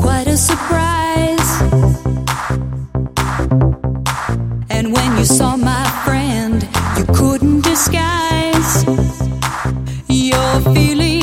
quite a surprise. And when you saw my friend, you couldn't disguise your feelings.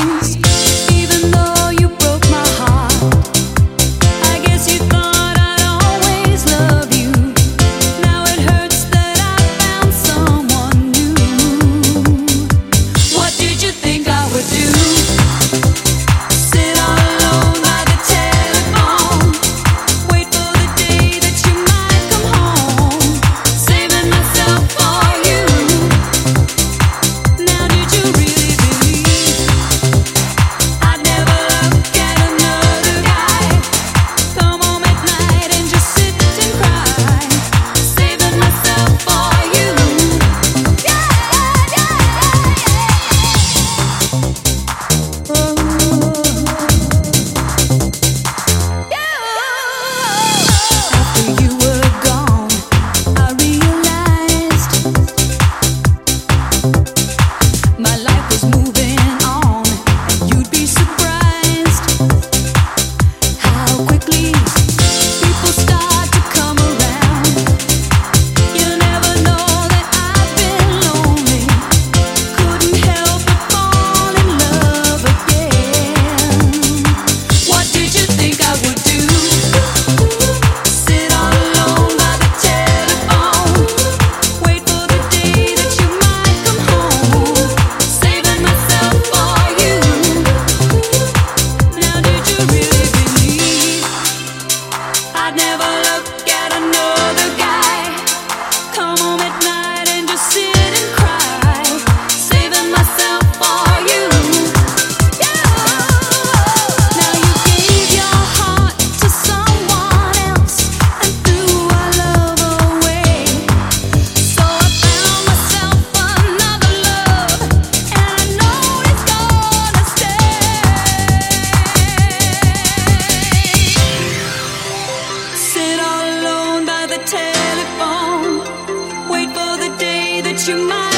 you mind.